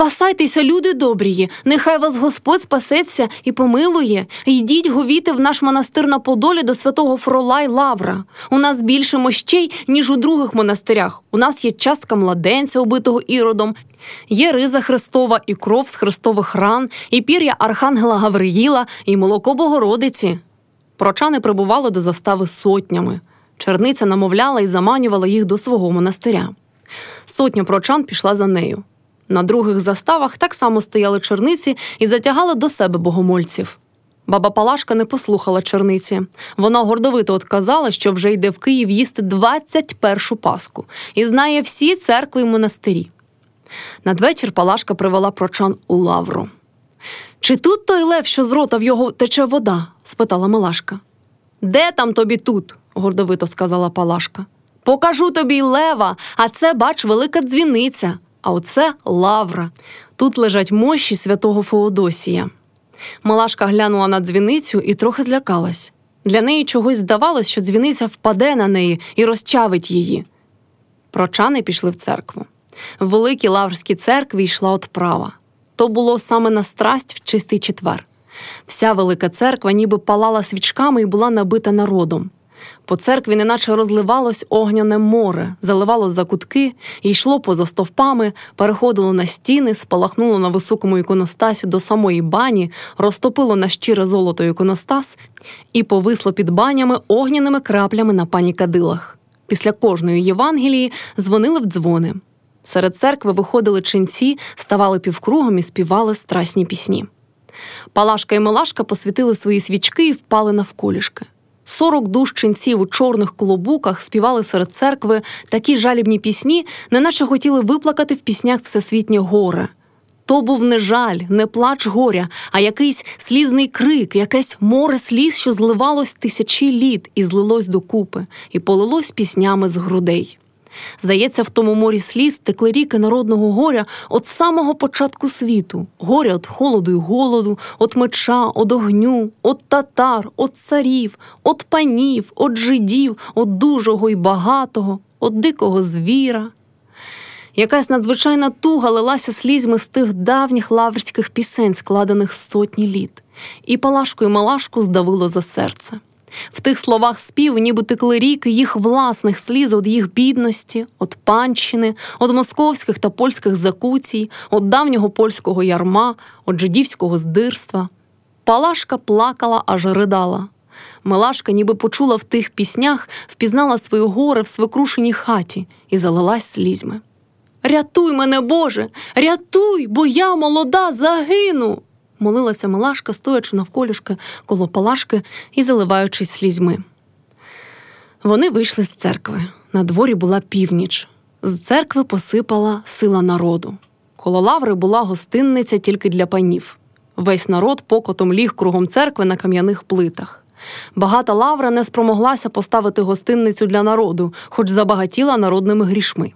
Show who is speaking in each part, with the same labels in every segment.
Speaker 1: Спасайтеся, люди добрії, нехай вас Господь спасеться і помилує. Йдіть говіти в наш монастир на Подолі до святого Фрола й Лавра. У нас більше мощей, ніж у других монастирях. У нас є частка младенця, убитого іродом, є риза Христова, і кров з Христових ран, і пір'я Архангела Гавриїла, і молоко Богородиці. Прочани прибували до застави сотнями. Черниця намовляла і заманювала їх до свого монастиря. Сотня прочан пішла за нею. На других заставах так само стояли черниці і затягали до себе богомольців. Баба Палашка не послухала черниці. Вона гордовито отказала, що вже йде в Київ їсти 21-шу паску і знає всі церкви й монастирі. Надвечір Палашка привела прочан у лавру. Чи тут той лев, що з рота в його тече вода? спитала Милашка. Де там тобі тут? гордовито сказала Палашка. Покажу тобі лева, а це, бач, велика дзвіниця, а оце лавра. Тут лежать мощі святого Феодосія. Малашка глянула на дзвіницю і трохи злякалась. Для неї чогось здавалось, що дзвіниця впаде на неї і розчавить її. Прочани пішли в церкву. В великій лаврській церкві йшла отправа. То було саме на страсть в чистий четвер. Вся велика церква ніби палала свічками і була набита народом. По церкві неначе розливалось огняне море, заливало за кутки і йшло поза стовпами, переходило на стіни, спалахнуло на високому іконостасі до самої бані, розтопило на щире золото іконостас і повисло під банями огняними краплями на пані кадилах. Після кожної Євангелії дзвонили в дзвони. Серед церкви виходили ченці, ставали півкругом і співали страсні пісні. Палашка і Милашка посвітили свої свічки і впали навколішки. Сорок душ ченців у чорних колобуках співали серед церкви такі жалібні пісні, неначе хотіли виплакати в піснях всесвітнє горе. То був не жаль, не плач горя, а якийсь слізний крик, якесь море сліз, що зливалось тисячі літ і злилось докупи, і полилось піснями з грудей. Здається, в тому морі сліз текли ріки народного горя від самого початку світу, горя від холоду й голоду, від меча, від огню, від татар, від царів, від панів, від жидів, від дужого й багатого, від дикого звіра. Якась надзвичайна туга лилася слізьми з тих давніх лаврських пісень, складених сотні літ, і палашку й малашку здавило за серце. В тих словах спів, ніби текли ріки їх власних сліз від їх бідності, від панщини, від московських та польських закуцій, від давнього польського ярма, від жидівського здирства. Палашка плакала, аж ридала. Милашка, ніби почула в тих піснях, впізнала своє горе в свекрушеній хаті і залилась слізьми. Рятуй мене, Боже, рятуй, бо я молода загину молилася Милашка, стоячи навколішки коло палашки і заливаючись слізьми. Вони вийшли з церкви. На дворі була північ. З церкви посипала сила народу. Коло лаври була гостинниця тільки для панів. Весь народ покотом ліг кругом церкви на кам'яних плитах. Багата лавра не спромоглася поставити гостинницю для народу, хоч забагатіла народними грішми.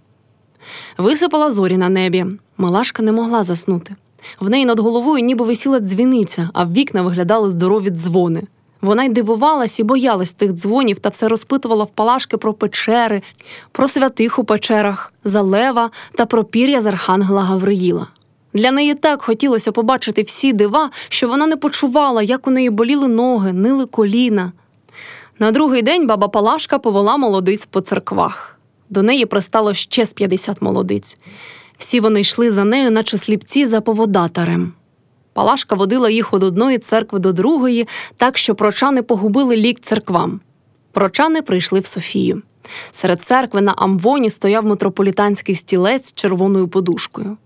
Speaker 1: Висипала зорі на небі. Малашка не могла заснути. В неї над головою ніби висіла дзвіниця, а в вікна виглядали здорові дзвони. Вона й дивувалась і боялась тих дзвонів та все розпитувала в Палашки про печери, про святих у печерах, за лева та про пір'я з Архангела Гавриїла. Для неї так хотілося побачити всі дива, що вона не почувала, як у неї боліли ноги, нили коліна. На другий день баба Палашка повела молодиць по церквах. До неї пристало ще з 50 молодиць. Всі вони йшли за нею, наче сліпці за поводатарем. Палашка водила їх від одної церкви до другої, так що прочани погубили лік церквам. Прочани прийшли в Софію. Серед церкви на Амвоні стояв митрополітанський стілець з червоною подушкою.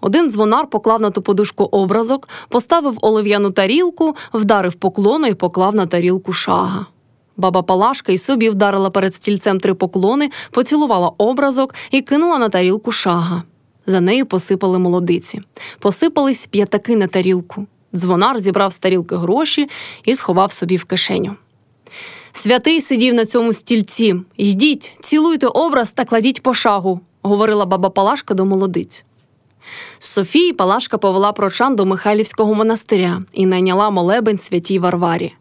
Speaker 1: Один дзвонар поклав на ту подушку образок, поставив олив'яну тарілку, вдарив поклону і поклав на тарілку шага. Баба Палашка й собі вдарила перед стільцем три поклони, поцілувала образок і кинула на тарілку шага. За нею посипали молодиці, посипались п'ятаки на тарілку. Дзвонар зібрав з тарілки гроші і сховав собі в кишеню. Святий сидів на цьому стільці. Йдіть, цілуйте образ та кладіть по шагу, говорила баба Палашка до молодиць. З Софії Палашка повела прочан до Михайлівського монастиря і найняла молебень святій Варварі.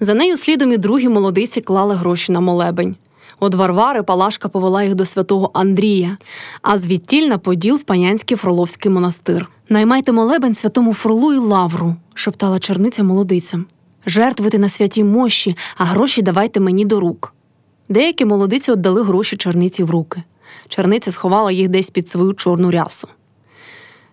Speaker 1: За нею слідом і другі молодиці клали гроші на молебень. От Варвари Палашка повела їх до святого Андрія, а звідтіль на Поділ в Панянський Фроловський монастир. Наймайте молебень святому фролу і лавру, шептала черниця молодицям. Жертвуйте на святій мощі, а гроші давайте мені до рук. Деякі молодиці віддали гроші черниці в руки. Черниця сховала їх десь під свою чорну рясу.